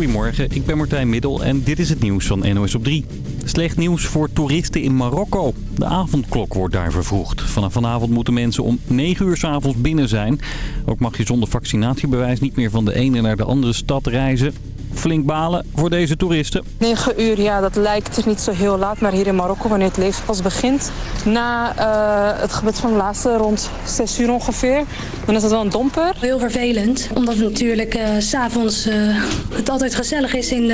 Goedemorgen, ik ben Martijn Middel en dit is het nieuws van NOS op 3. Slecht nieuws voor toeristen in Marokko. De avondklok wordt daar vervroegd. Vanaf vanavond moeten mensen om 9 uur s avonds binnen zijn. Ook mag je zonder vaccinatiebewijs niet meer van de ene naar de andere stad reizen flink balen voor deze toeristen. 9 uur, ja, dat lijkt niet zo heel laat. Maar hier in Marokko, wanneer het leven pas begint... na uh, het gebed van de laatste, rond 6 uur ongeveer... dan is het wel een domper. Heel vervelend, omdat natuurlijk uh, s'avonds uh, het altijd gezellig is... In,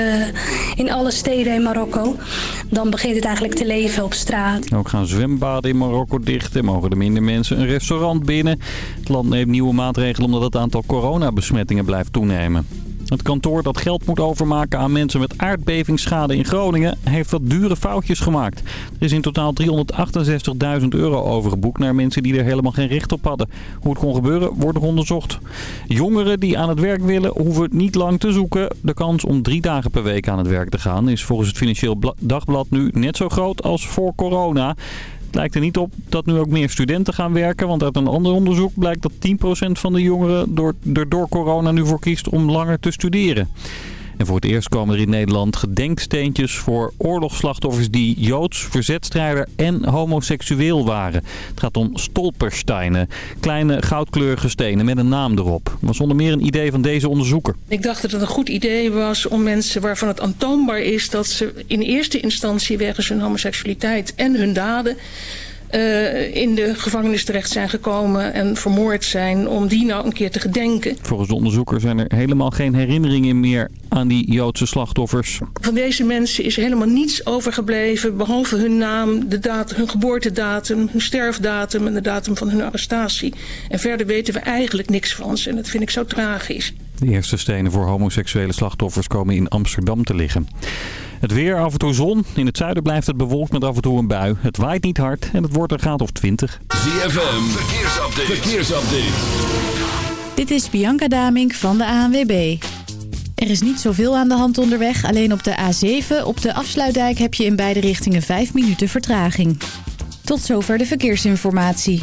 in alle steden in Marokko. Dan begint het eigenlijk te leven op straat. Ook gaan zwembaden in Marokko dicht en mogen er minder mensen een restaurant binnen. Het land neemt nieuwe maatregelen omdat het aantal coronabesmettingen blijft toenemen. Het kantoor dat geld moet overmaken aan mensen met aardbevingsschade in Groningen heeft wat dure foutjes gemaakt. Er is in totaal 368.000 euro overgeboekt naar mensen die er helemaal geen recht op hadden. Hoe het kon gebeuren wordt nog onderzocht. Jongeren die aan het werk willen hoeven niet lang te zoeken. De kans om drie dagen per week aan het werk te gaan is volgens het Financieel Dagblad nu net zo groot als voor corona. Lijkt er niet op dat nu ook meer studenten gaan werken. Want uit een ander onderzoek blijkt dat 10% van de jongeren door, er door corona nu voor kiest om langer te studeren. En voor het eerst komen er in Nederland gedenksteentjes voor oorlogsslachtoffers die Joods, verzetstrijder en homoseksueel waren. Het gaat om stolpersteinen, kleine goudkleurige stenen met een naam erop. Dat was onder meer een idee van deze onderzoeker. Ik dacht dat het een goed idee was om mensen waarvan het aantoonbaar is dat ze in eerste instantie wegens hun homoseksualiteit en hun daden uh, in de gevangenis terecht zijn gekomen en vermoord zijn, om die nou een keer te gedenken. Volgens de onderzoeker zijn er helemaal geen herinneringen meer aan die Joodse slachtoffers. Van deze mensen is helemaal niets overgebleven, behalve hun naam, de datum, hun geboortedatum, hun sterfdatum en de datum van hun arrestatie. En verder weten we eigenlijk niks van ze en dat vind ik zo tragisch. De eerste stenen voor homoseksuele slachtoffers komen in Amsterdam te liggen. Het weer, af en toe zon. In het zuiden blijft het bewolkt met af en toe een bui. Het waait niet hard en het wordt een graad of 20. ZFM, verkeersupdate. verkeersupdate. Dit is Bianca Damink van de ANWB. Er is niet zoveel aan de hand onderweg. Alleen op de A7, op de afsluitdijk, heb je in beide richtingen 5 minuten vertraging. Tot zover de verkeersinformatie.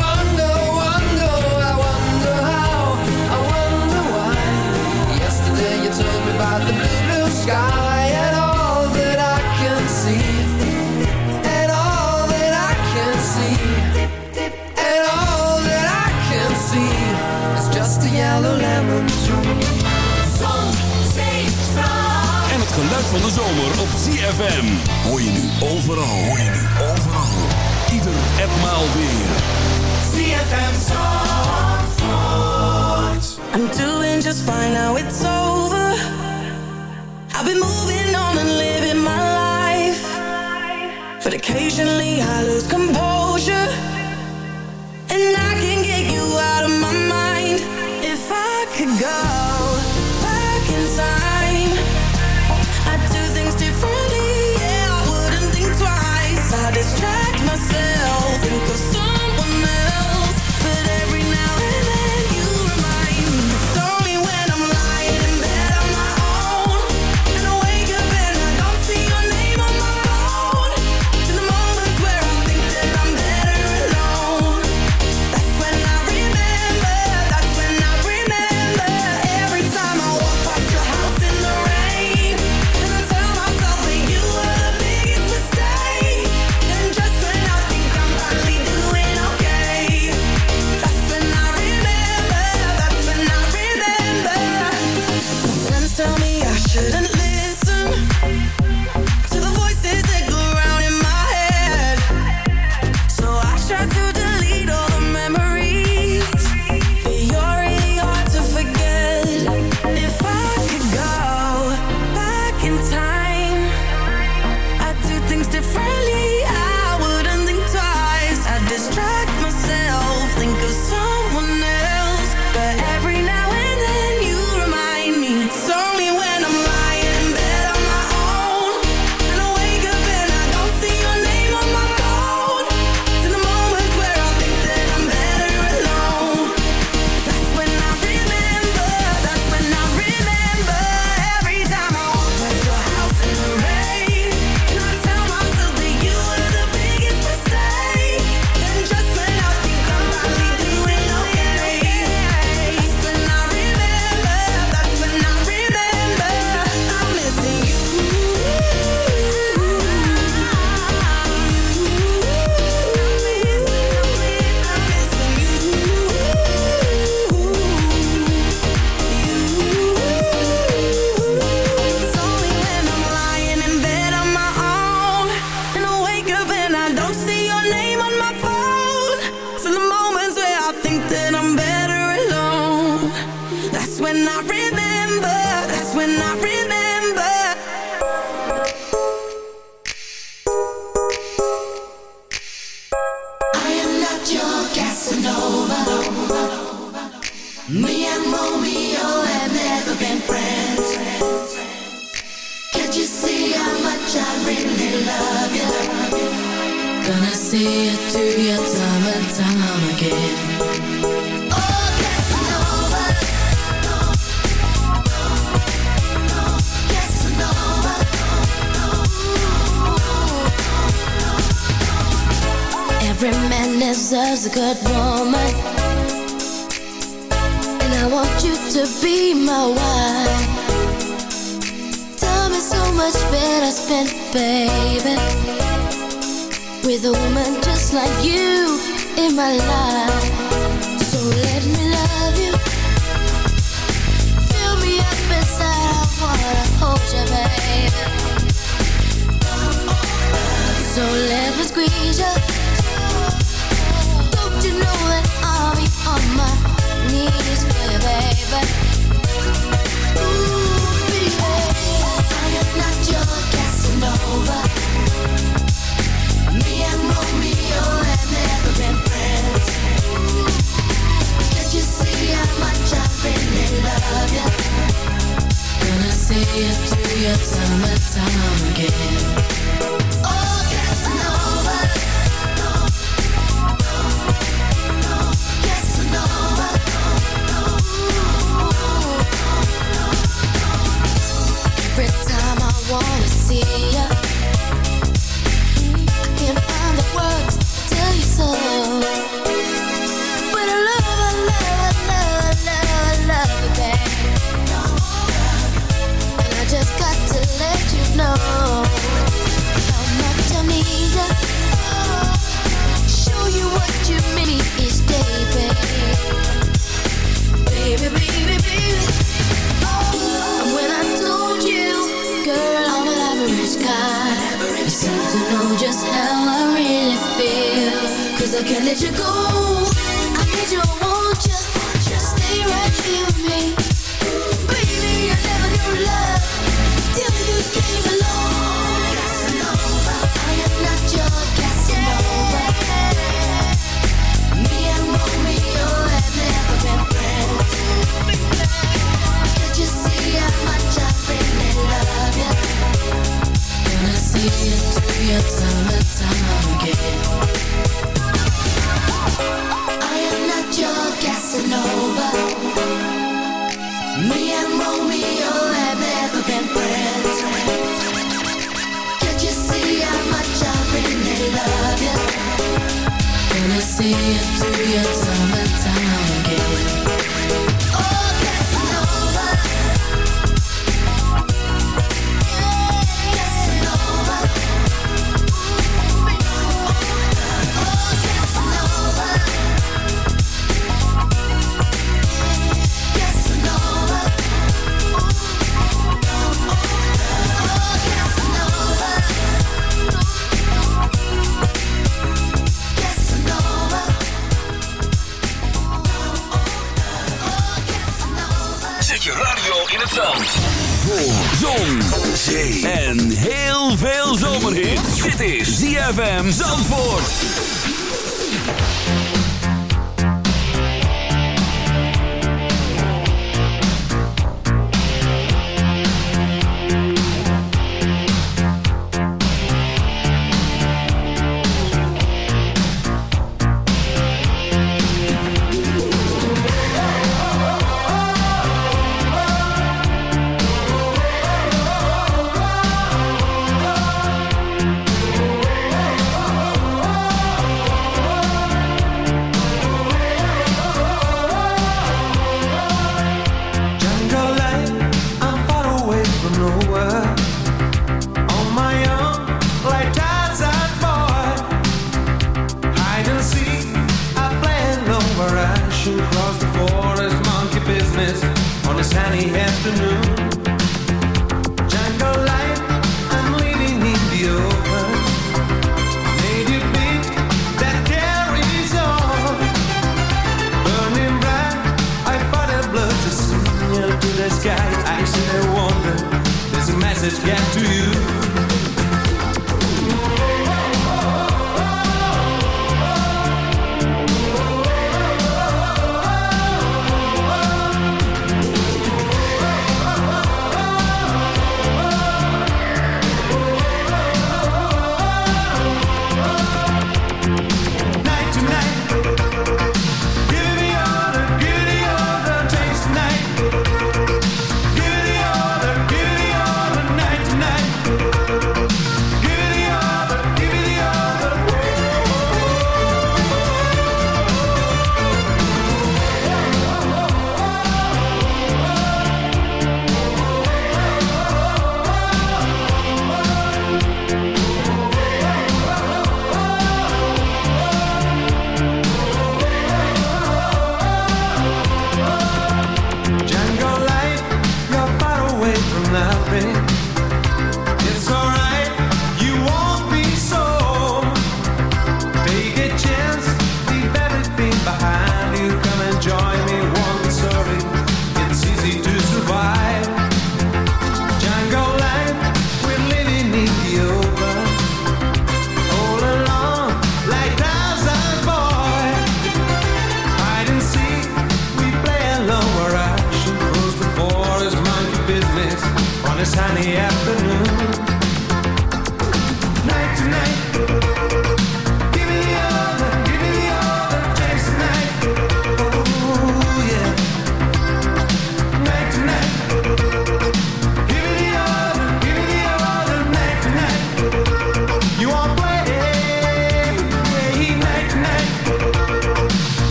geluid van de zomer op ZFM. Hoor je nu overal, hoor je nu overal. Ieder en maal weer. ZFM Zandvoort. I'm doing just fine now it's over. I've been moving on and living my life. But occasionally I lose composure. And I can get you out of my mind. If I could go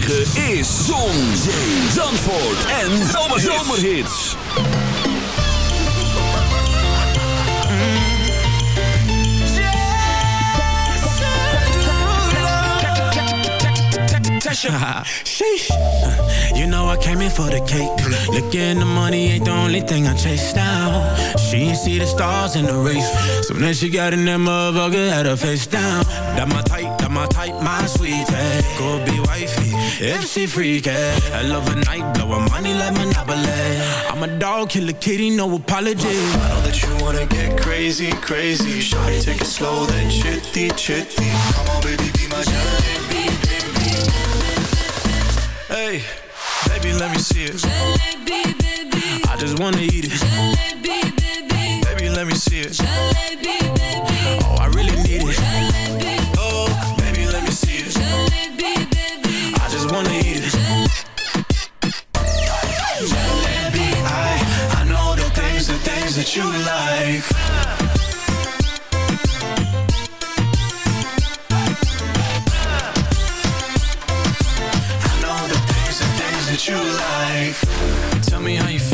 106.9 is Zon, Zee, Zandvoort en Zomerhits. Sheesh. You know I came in for the cake. Looking the money ain't the only thing I chase now. She ain't see the stars in the race. So then she got in that motherfucker, had her face down. That my type, that my type, my sweetie. Go be wifey, if she freaky. I love a night, blowin' money like Monopoly. I'm a dog, kill a kitty, no apology. I know that you wanna get crazy, crazy. Shawty, take it slow, then chitty, chitty. Come on, baby, be my jalebi, baby. Hey, baby, let me see it. I just wanna eat it. Baby, let me see it. Oh, you like. I know the things, the things that you like. Tell me how you feel.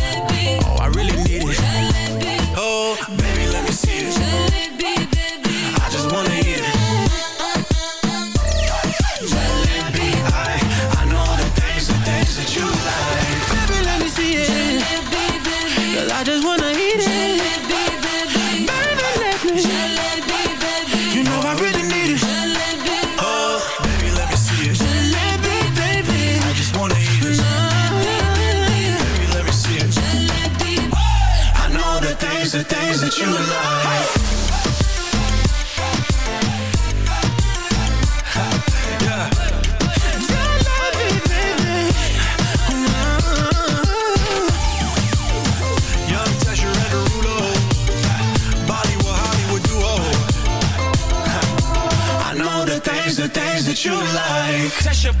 you like. Tesher,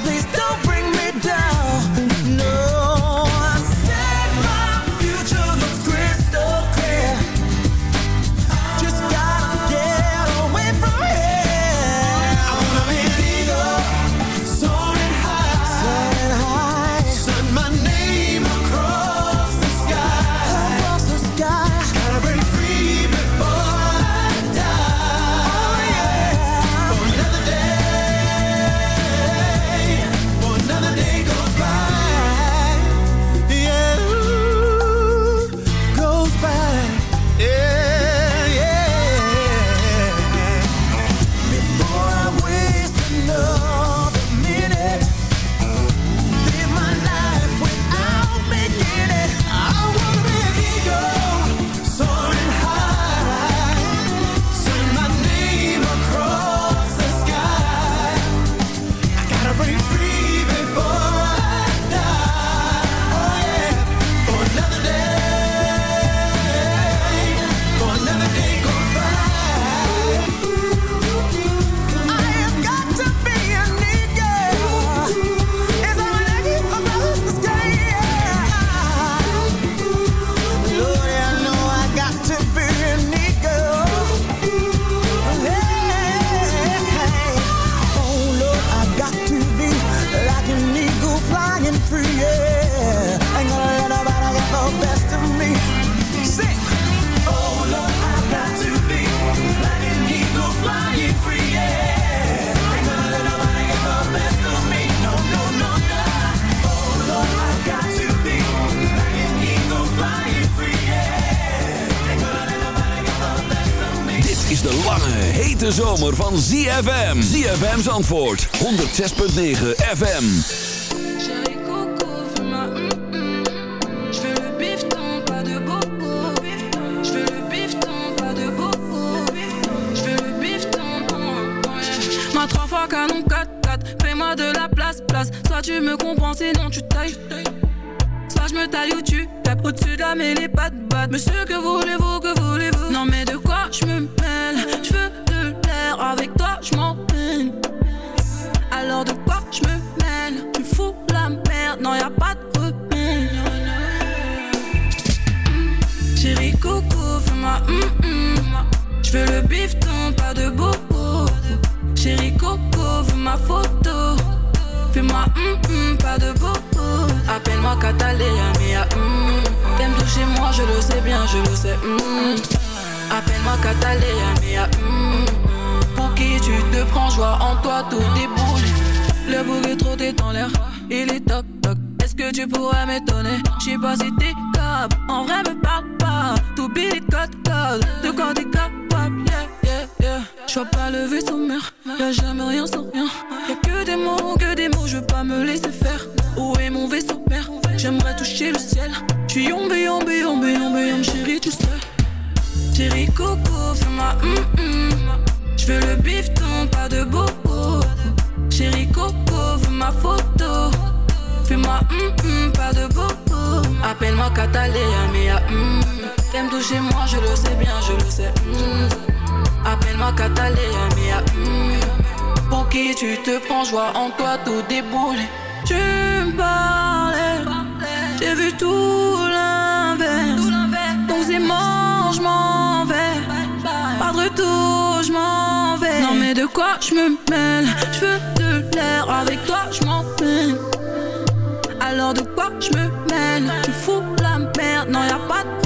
Please don't oh, ouais. Ma trois fois canon 4-4 Fais-moi de la place, place. Soit tu me comprends, sinon tu tailles. Soit je me taille ou tu tapes Au-dessus de la mêlée, pas de batte. Monsieur, que voulez-vous, Je veux le bifton, pas de bobo Chérie Coco, veux ma photo. Fais-moi hum, pas de bobo Appelle-moi Catalina, mia hum T'aimes toucher moi, je le sais bien, je le sais hum Appelle-moi Catalina, mia hum Pour qui tu te prends, joie en toi, tout déboule. Le bouc est trop dans l'air, il est toc toc. Est-ce que tu pourrais m'étonner? J'sais pas si t'es capable, en vrai me parle pas T'oublies les codes codes, de quoi t'es capable Yeah, yeah, yeah. J'vois pas le vaisseau mère, y'a jamais rien sans rien. Y'a que des mots, que des mots, je veux pas me laisser faire. Où est mon vaisseau mère J'aimerais toucher le ciel. J'suis yombe, yombe, yombe, yombe, yombe, chérie, tu sais. Chérie Coco, fais-moi hum hum J'veux le bifton, pas de bobo Chérie Coco, veux ma photo. Fais-moi hum hum, pas de bobo Appelle-moi Catalina, mea hum T'aimes toucher moi, je le sais bien, je le sais. Hum. Appelle-moi Catalina, mea hum Pour qui tu te prends, joie en toi, tout déboule Tu me parlais J'ai vu tout l'inverse. Donc c'est mort, je m'en vais. Pas de retour, je m'en vais. Non mais de quoi je me mêle? Je veux de l'air, avec toi je m'en peine Alors de quoi je me mêle? Tu fous la merde, non y'a pas de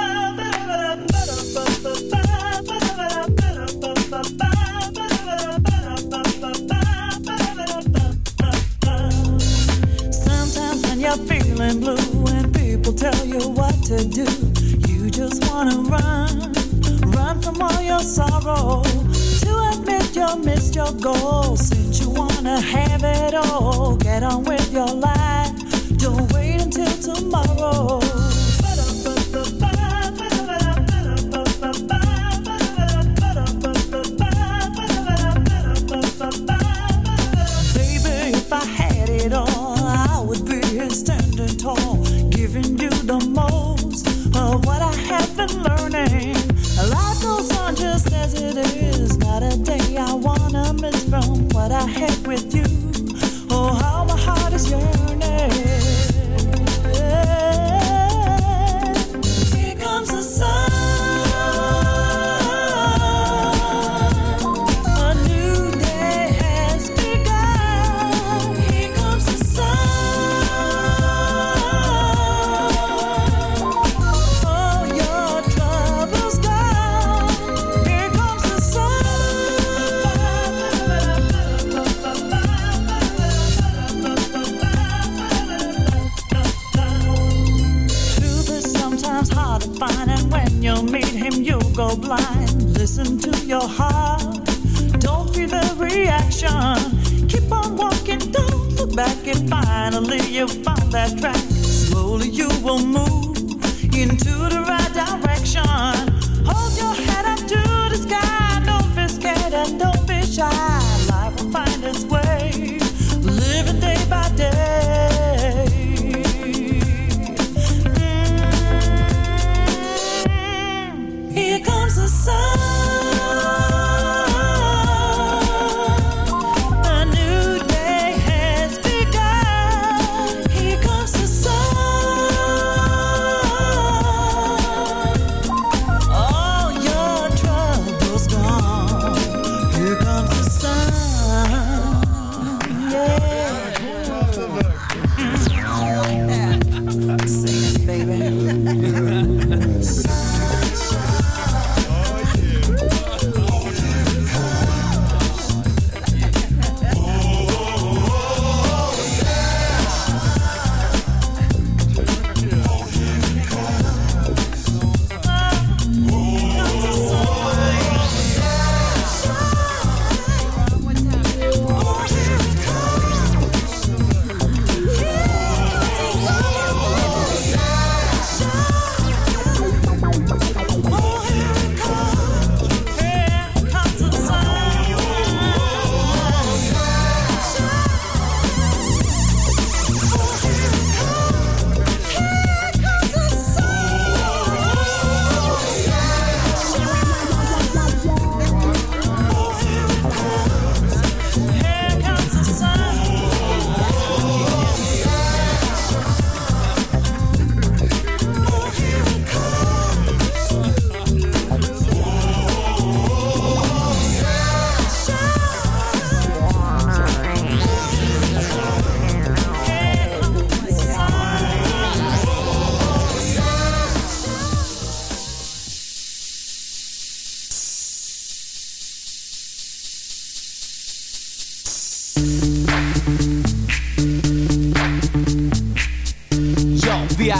wanna have it all, oh, get on with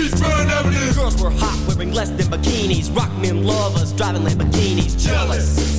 Beachfront Avenue. Girls were hot, wearing less than bikinis. Rock men lovers, driving Lamborghinis. Jealous,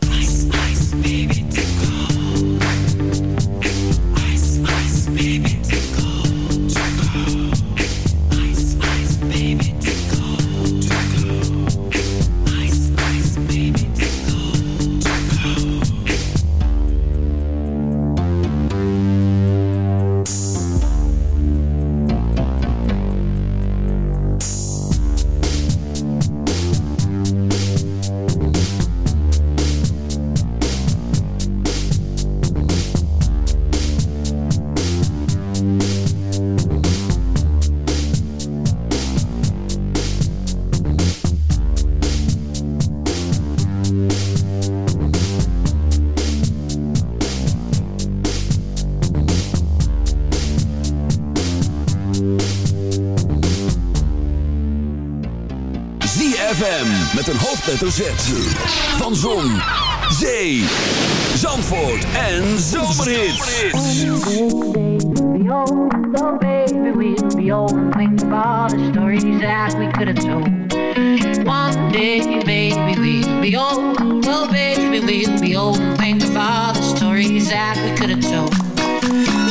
Met een hoofdletter Z. Van Zon, Zee, Zandvoort en Zomerhits. Oh, baby, we'll be old think about the stories that we could have told. One day, baby, we'll be old. Baby, we'll be old think about the stories that we could have told.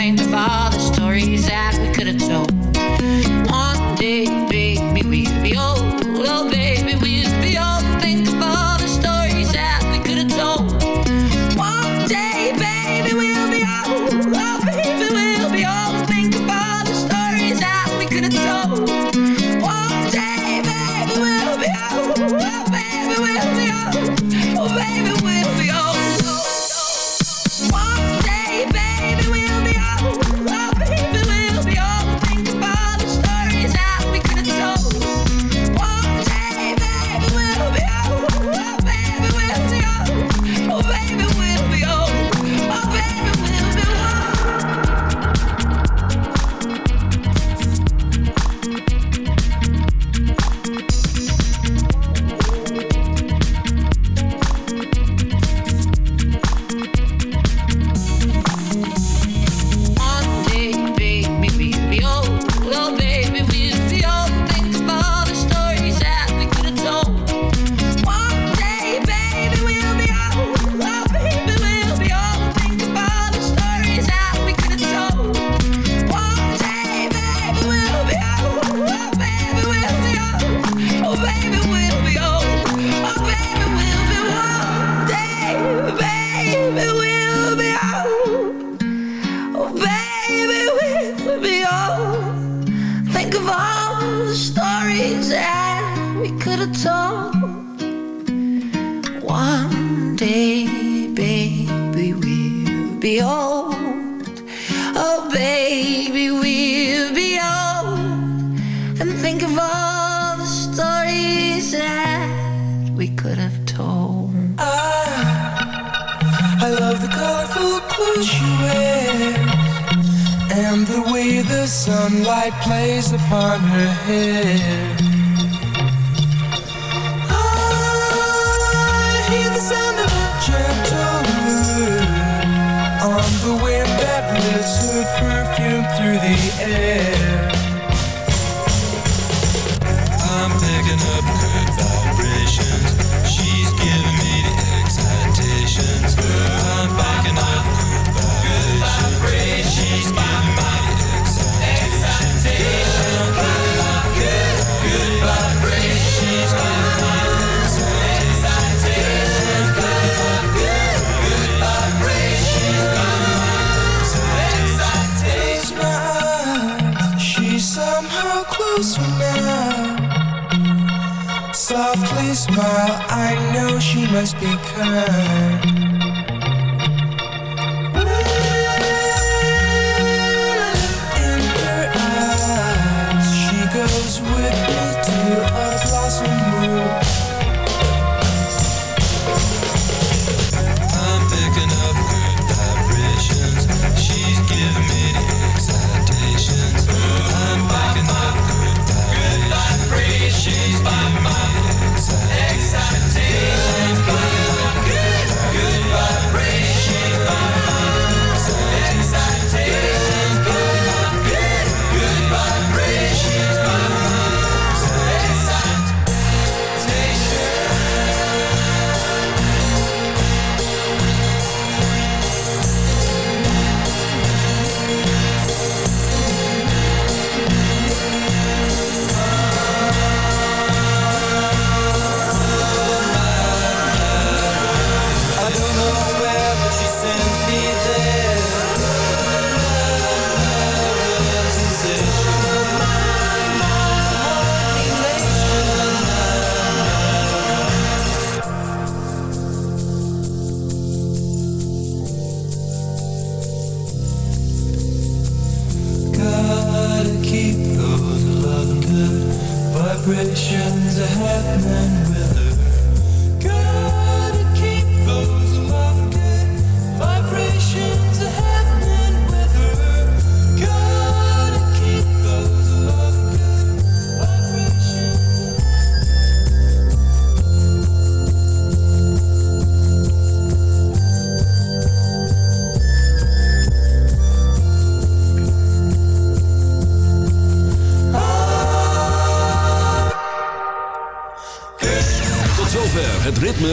father